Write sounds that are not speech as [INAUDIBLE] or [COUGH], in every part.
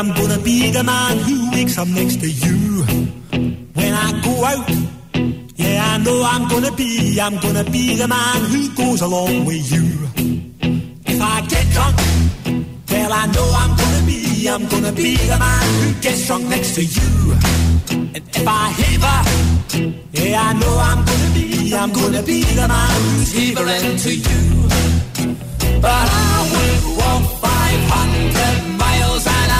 I'm gonna be the man who wakes up next to you. When I go out, yeah, I know I'm gonna be, I'm gonna be the man who goes along with you. If I get drunk, well, I know I'm gonna be, I'm gonna be the man who gets drunk next to you. And if I heaver, yeah, I know I'm gonna be, I'm gonna be the man who's heavering to you. But I would walk 500 miles and I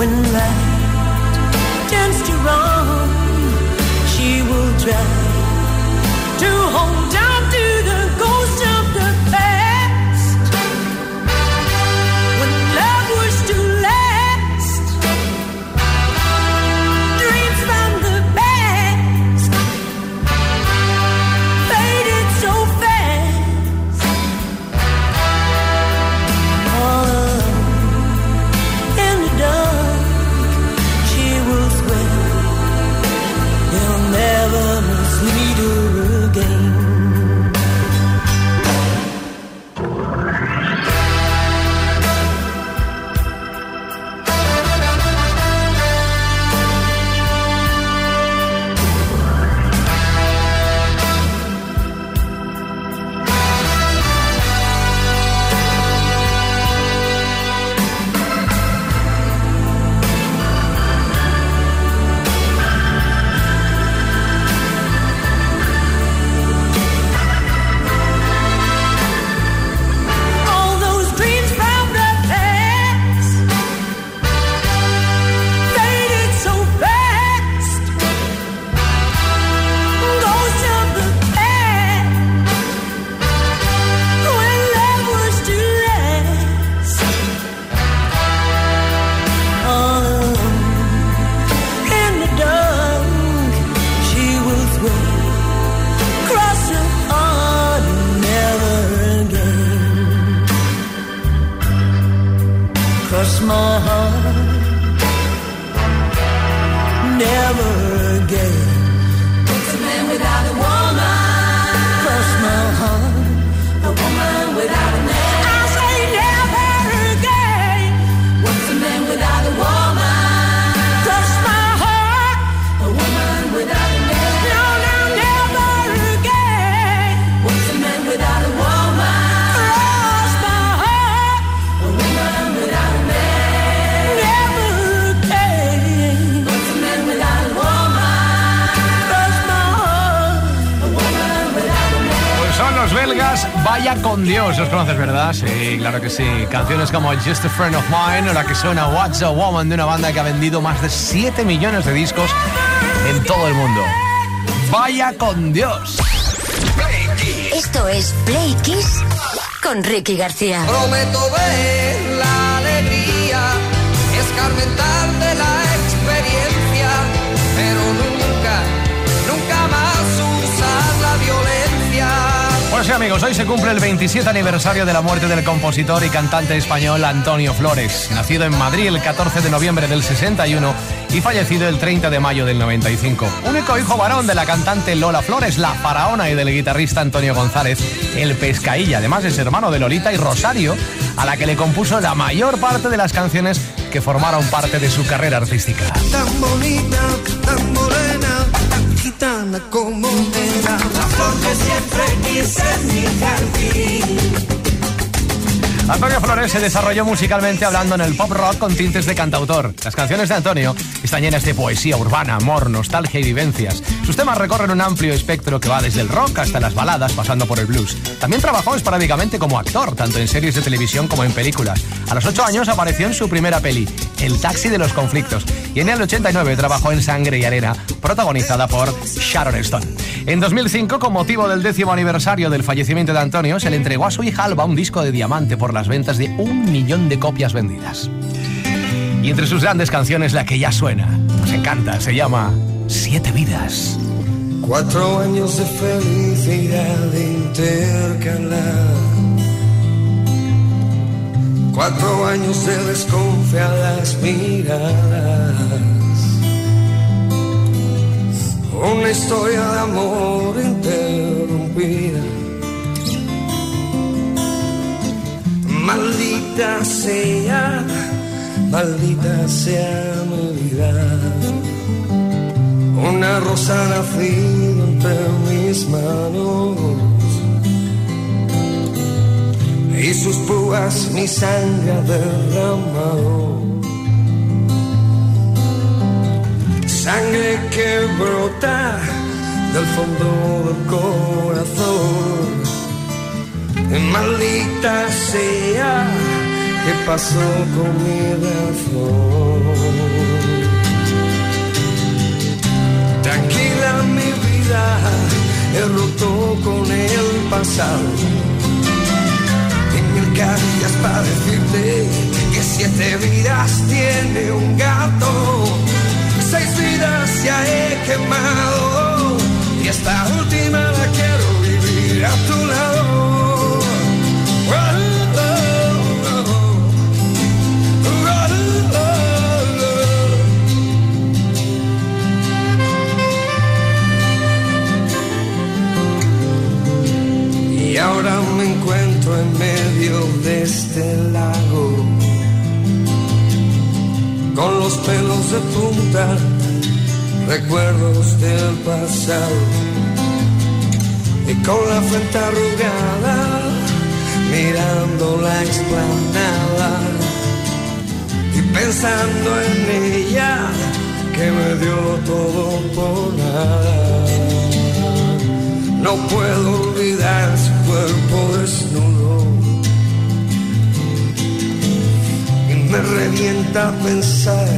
When right turns to wrong, she will try to hold on my heart, Vaya con Dios. ¿Los conoces, verdad? Sí, claro que sí. Canciones como Just a Friend of Mine o la que suena What's a Woman de una banda que ha vendido más de 7 millones de discos en todo el mundo. Vaya con Dios. Esto es Play Kiss con Ricky García. Prometo ver la alegría, escarmentar Amigos, hoy se cumple el 27 aniversario de la muerte del compositor y cantante español Antonio Flores, nacido en Madrid el 14 de noviembre del 61 y fallecido el 30 de mayo del 95. Único hijo varón de la cantante Lola Flores, la faraona, y del guitarrista Antonio González, el pescailla. Además es hermano de Lolita y Rosario, a la que le compuso la mayor parte de las canciones que formaron parte de su carrera artística. Tan bonita, tan morena, gitana como era. La flor que siempre quise en mi jardín. Antonio Flores se desarrolló musicalmente hablando en el pop rock con tintes de cantautor. Las canciones de Antonio están llenas de poesía urbana, amor, nostalgia y vivencias. Sus temas recorren un amplio espectro que va desde el rock hasta las baladas, pasando por el blues. También trabajó esporádicamente como actor, tanto en series de televisión como en películas. A los ocho años apareció en su primera peli, El taxi de los conflictos, y en el 89 trabajó en Sangre y Arena, protagonizada por Sharon Stone. En 2005, con motivo del décimo aniversario del fallecimiento de Antonio, se le entregó a su hija Alba un disco de diamante por las ventas de un millón de copias vendidas. Y entre sus grandes canciones, la que ya suena, nos encanta, se llama Siete Vidas. Cuatro años de felicidad intercalar. Cuatro años de desconfiadas miradas. Una historia de amor interrumpida. Maldita sea, maldita sea mi vida. Una rosa nacida entre mis manos y sus púas mi sangre derramado. Sangre que brota del fondo del corazón. Maldita sea, ¿qué pasó con mi razón? Tranquila mi vida, he roto con el pasado. En carillas para decirte que siete vidas tiene un gato. Seis vidas ya he quemado y esta última la quiero vivir a tu lado. Encuentro en medio de este lago, con los pelos de punta, recuerdos del pasado, y con la frente arrugada, mirando la explanada, y pensando en ella, que me dio todo por nada. No puedo olvidar cuerpo desnudo. Y me revienta pensar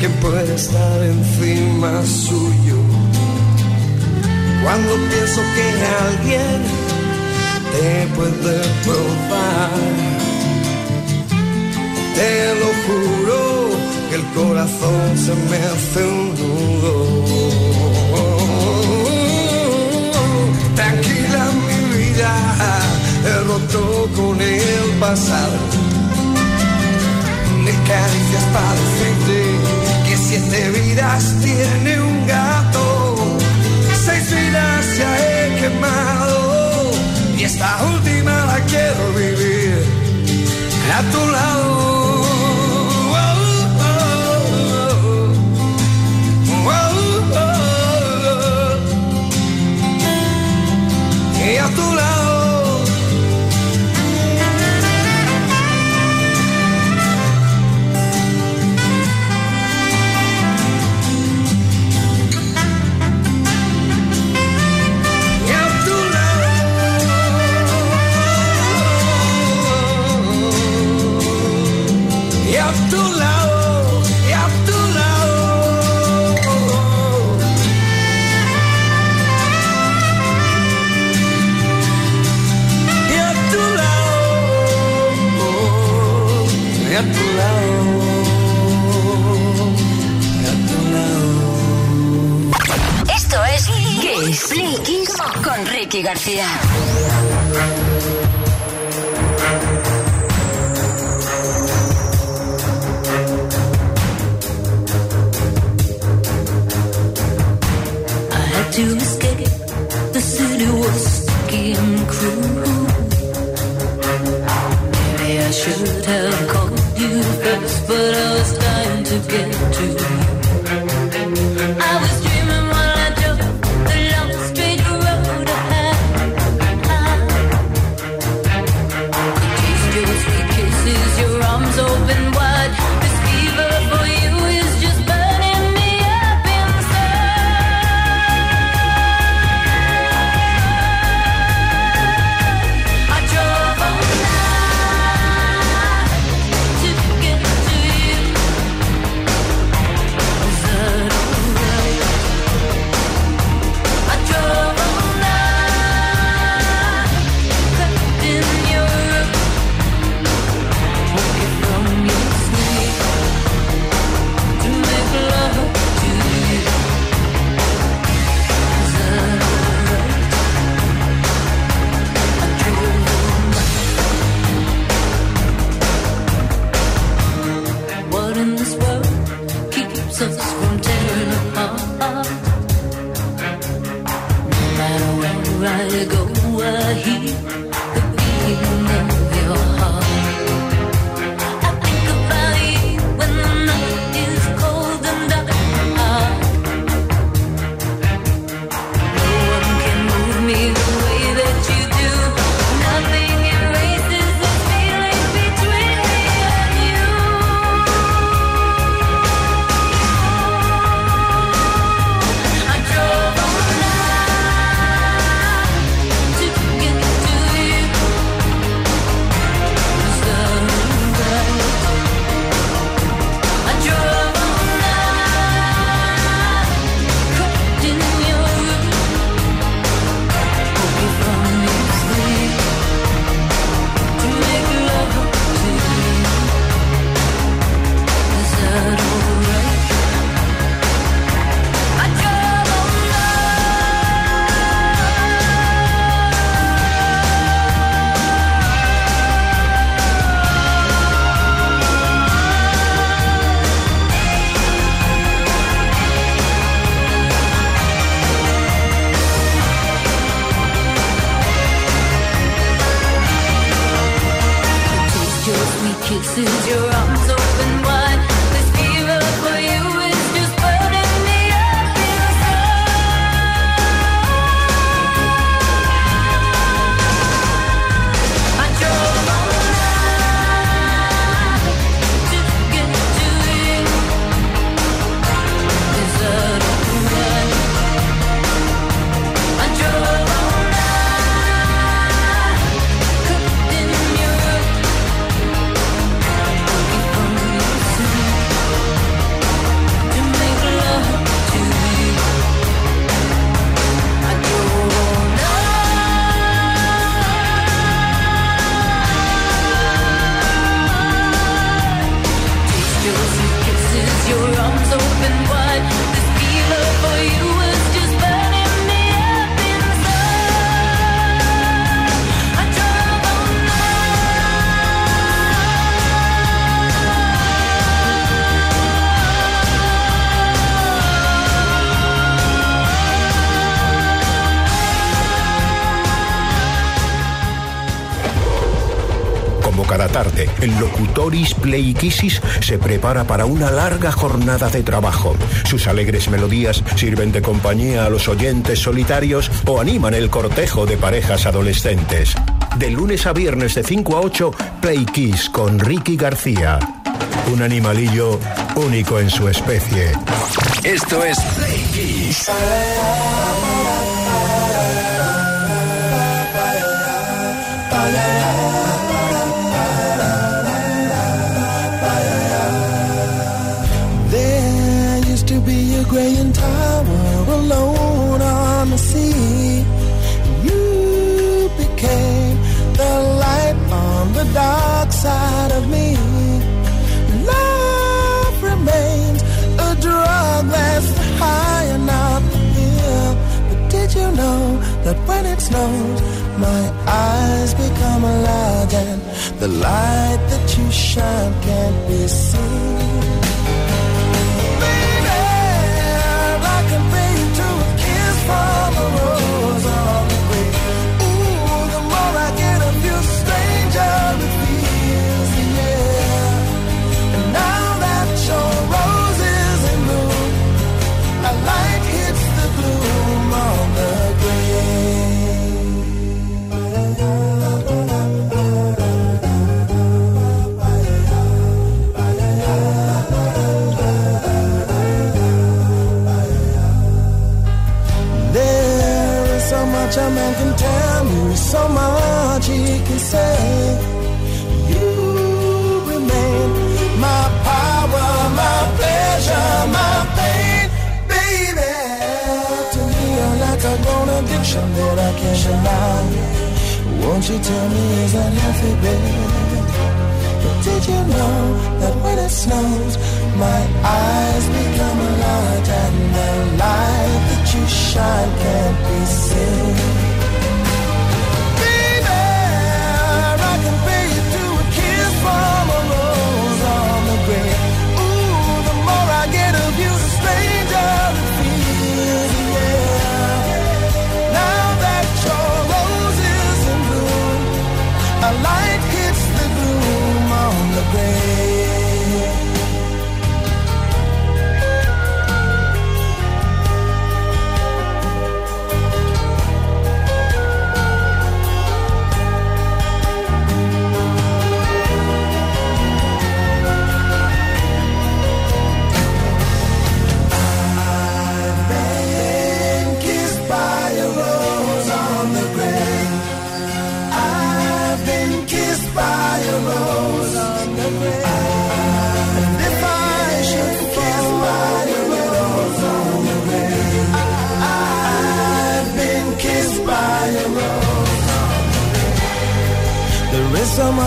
que puede estar encima suyo. Cuando pienso que alguien te puede probar, te lo juro que el corazón se me hace un nudo. Pasado. Me caricias para decirte que siete vidas tiene un gato, seis vidas ya he quemado y esta última la quiero vivir a tu lado. Ricky García. I had to escape. The city was sticky and cruel. Maybe I should have called you first, but I was dying to get to you. your arms open wide. This fever for you. el locutoris Pleikisis se prepara para una larga jornada de trabajo. Sus alegres melodías sirven de compañía a los oyentes solitarios o animan el cortejo de parejas adolescentes. De lunes a viernes de 5 a 8, Play con Ricky García. Un animalillo único en su especie. Esto es Play Kiss. dark side of me. Love remains a drug that's high enough the hill. But did you know that when it snows, my eyes become large and the light that you shine can't be seen?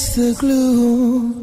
It's the glue.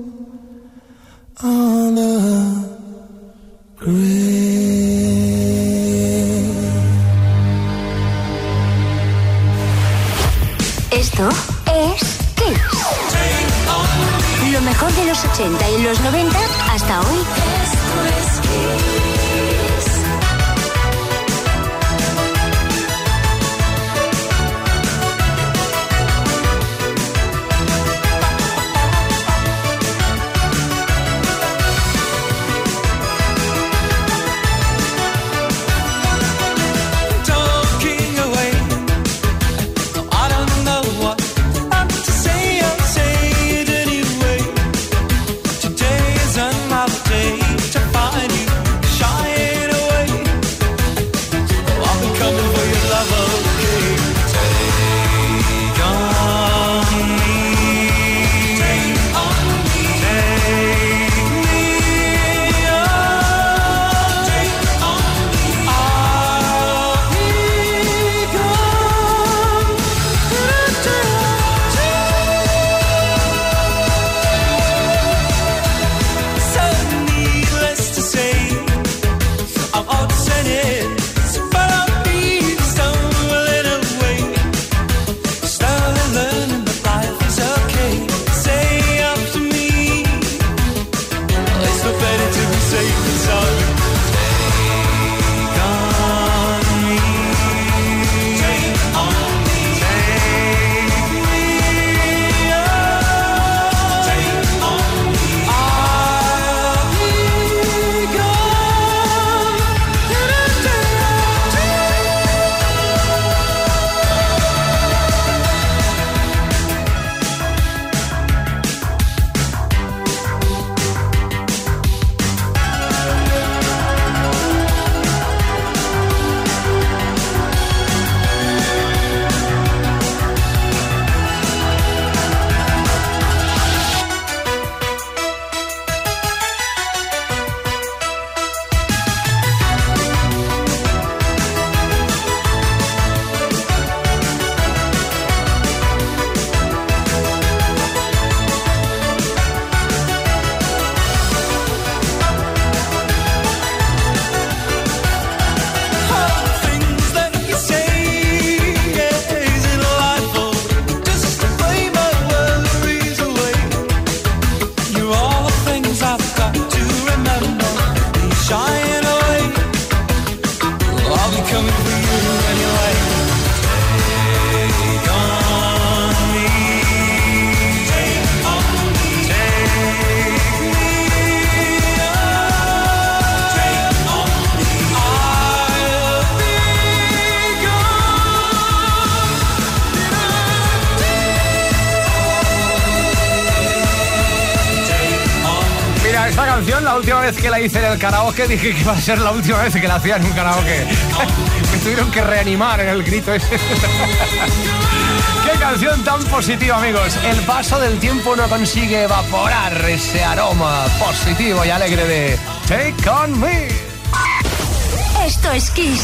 La última vez que la hice en el karaoke, [LAUGHS] dije que iba a ser la última vez que la hacía en un karaoke. [LAUGHS] Me tuvieron que reanimar en el grito ese. [LAUGHS] ¡Qué canción tan positiva, amigos! El paso del tiempo no consigue evaporar ese aroma positivo y alegre de Take On Me. Esto es Kiss.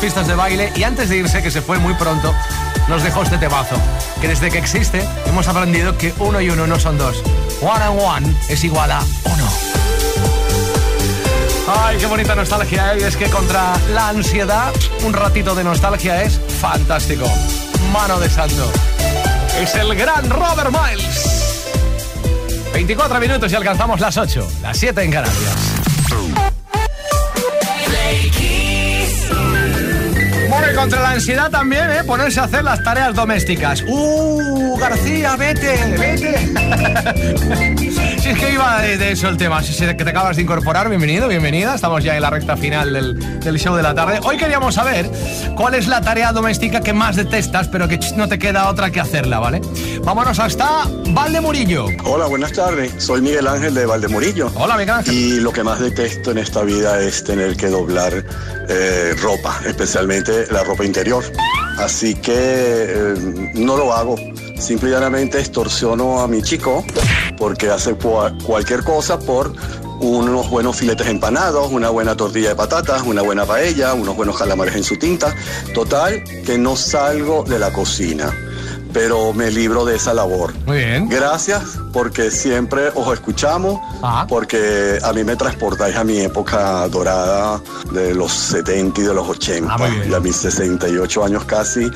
pistas de baile y antes de irse, que se fue muy pronto, nos dejó este temazo. Que desde que existe hemos aprendido que uno y uno no son dos. One and one es igual a uno. Ay, qué bonita nostalgia, ¿eh? Es que contra la ansiedad, un ratito de nostalgia es fantástico. Mano de santo. Es el gran Robert Miles. 24 minutos y alcanzamos las 8, las 7 en Canarias. Contra la ansiedad también, ¿eh? Ponerse a hacer las tareas domésticas. ¡Uh, García, vete, vete! [LAUGHS] si es que iba de, de eso el tema. Si es que te acabas de incorporar, bienvenido, bienvenida. Estamos ya en la recta final del, del show de la tarde. Hoy queríamos saber cuál es la tarea doméstica que más detestas, pero que no te queda otra que hacerla, ¿vale? Vámonos hasta Valdemurillo. Hola, buenas tardes. Soy Miguel Ángel de Valdemurillo. Hola, Miguel Ángel. Y lo que más detesto en esta vida es tener que doblar eh, ropa, especialmente la ropa interior. Así que eh, no lo hago. Simple y llanamente extorsiono a mi chico porque hace cua- cualquier cosa por unos buenos filetes empanados, una buena tortilla de patatas, una buena paella, unos buenos calamares en su tinta. Total, que no salgo de la cocina. pero me libro de esa labor. Muy bien. Gracias porque siempre os escuchamos, Ah. porque a mí me transportáis a mi época dorada de los 70 y de los 80 Ah, y a mis 68 años casi,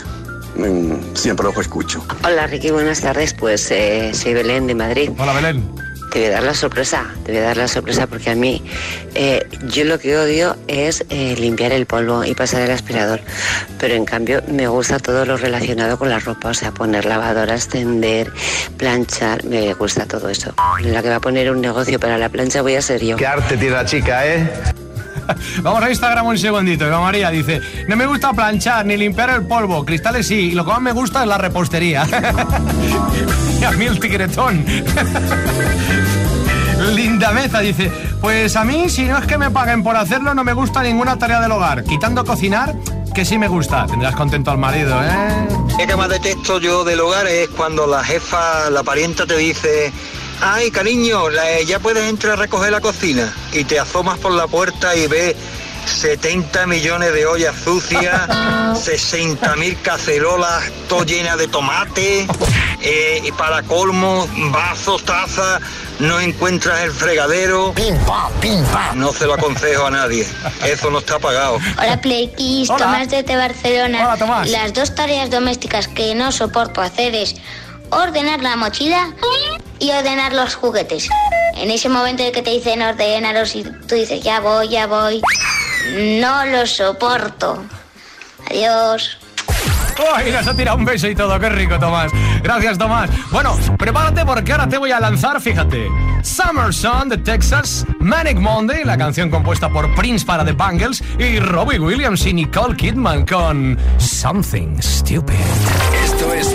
siempre os escucho. Hola Ricky, buenas tardes. Pues eh, soy Belén de Madrid. Hola, Belén. Te voy a dar la sorpresa, te voy a dar la sorpresa porque a mí eh, yo lo que odio es eh, limpiar el polvo y pasar el aspirador, pero en cambio me gusta todo lo relacionado con la ropa, o sea, poner lavadoras, tender, planchar, me gusta todo eso. La que va a poner un negocio para la plancha voy a ser yo. Qué arte tiene la chica, ¿eh? [LAUGHS] Vamos a Instagram un segundito. Eva María dice: No me gusta planchar ni limpiar el polvo. Cristales sí. Lo que más me gusta es la repostería. [LAUGHS] y a mí el tigretón. [LAUGHS] Linda Meza dice: Pues a mí, si no es que me paguen por hacerlo, no me gusta ninguna tarea del hogar. Quitando cocinar, que sí me gusta. Tendrás contento al marido, ¿eh? Lo que más detesto yo del hogar es cuando la jefa, la parienta te dice, ay cariño, la- ya puedes entrar a recoger la cocina y te asomas por la puerta y ves 70 millones de ollas sucias, [LAUGHS] 60 mil cacerolas, todo llena de tomate, eh, y para colmo, vasos, tazas, no encuentras el fregadero. No se lo aconsejo a nadie, eso no está pagado. Hola Playkiss, Hola. Tomás desde Barcelona. Hola, Tomás. Las dos tareas domésticas que no soporto hacer es ordenar la mochila y ordenar los juguetes. En ese momento en que te dicen ordenaros y tú dices ya voy, ya voy, no lo soporto. Adiós. ¡Ay, nos ha tirado un beso y todo! ¡Qué rico, Tomás! Gracias, Tomás. Bueno, prepárate porque ahora te voy a lanzar, fíjate. Summer Sun de Texas, Manic Monday, la canción compuesta por Prince para The Bangles, y Robbie Williams y Nicole Kidman con Something Stupid. Esto es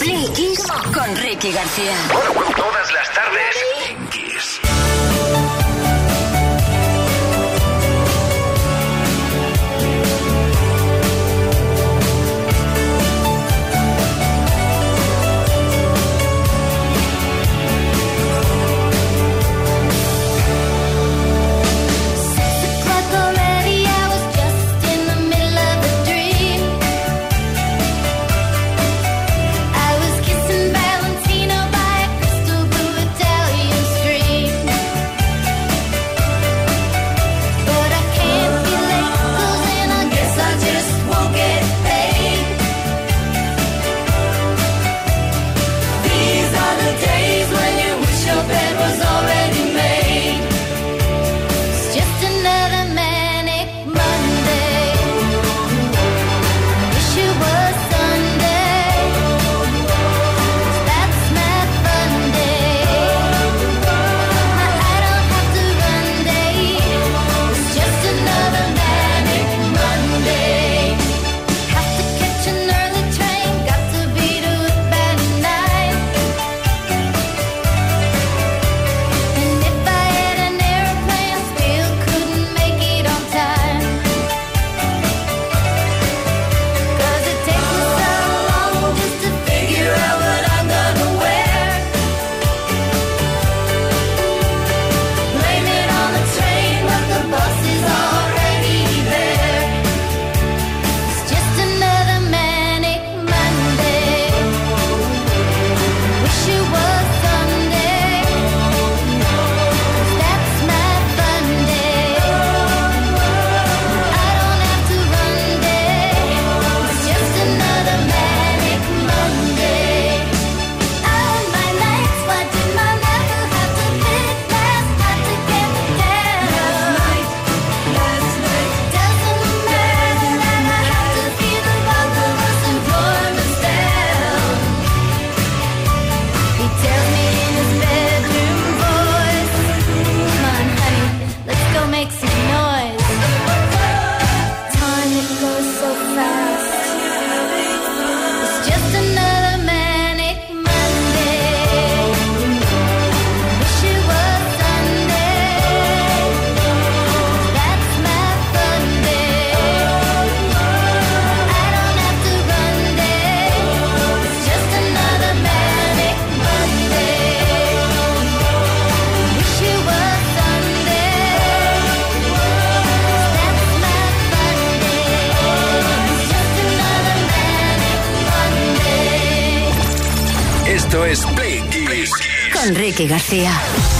Play Kiss con Ricky García. Todas las tardes García.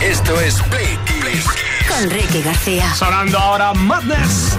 Esto es Play Kiss. Con Ricky García. Sonando ahora Madness.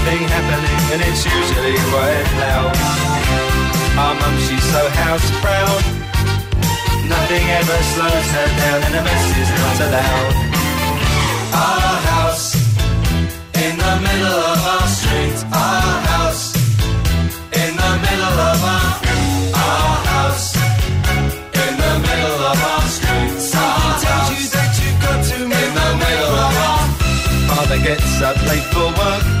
Something happening, and it's usually quite loud. Our mum, she's so house proud. Nothing ever slows her down, and a mess is not allowed. Our house in the middle of our street. Our house in the middle of our, our house. In the middle of our street. Something tells you that you've got to in the middle of our. Father gets up late for work.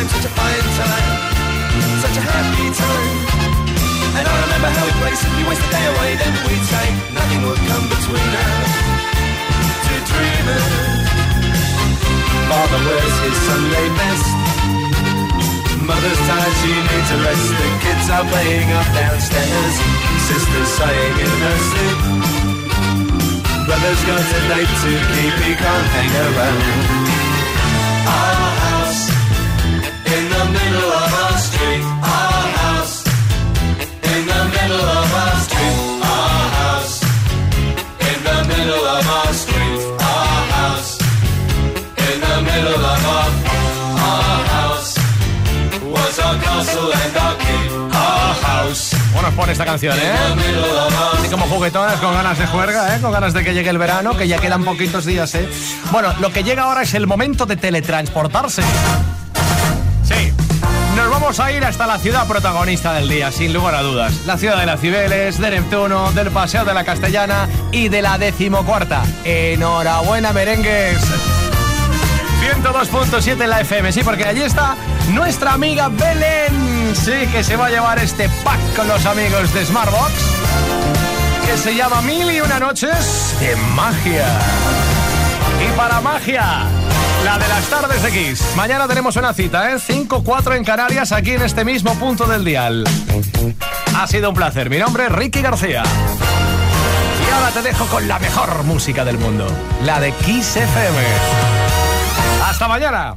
Time, such a fine time, such a happy time. And I remember how we played simply waste the day away. Then we'd say nothing would come between us. To dreaming. Father wears his Sunday best. Mother's tired, she needs a rest. The kids are playing up downstairs. Sister's sighing in her sleep. Brother's got a date to keep, he can't hang around. Our pone esta canción, ¿eh? Así como juguetonas, con ganas de juerga, ¿eh? Con ganas de que llegue el verano, que ya quedan poquitos días, ¿eh? Bueno, lo que llega ahora es el momento de teletransportarse. Vamos a ir hasta la ciudad protagonista del día, sin lugar a dudas. La ciudad de las Cibeles, de Neptuno, del Paseo de la Castellana y de la decimocuarta. Enhorabuena, merengues. 102.7 en la FM, sí, porque allí está nuestra amiga Belén, sí, que se va a llevar este pack con los amigos de Smartbox, que se llama Mil y una noches de magia. Y para magia, la de las tardes de Kiss. Mañana tenemos una cita, ¿eh? 5-4 en Canarias, aquí en este mismo punto del dial. Ha sido un placer. Mi nombre es Ricky García. Y ahora te dejo con la mejor música del mundo, la de Kiss FM. Hasta mañana.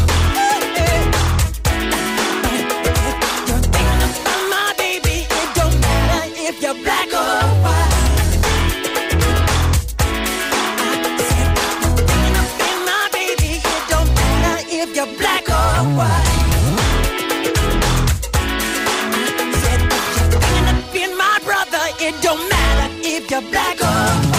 your a black hole.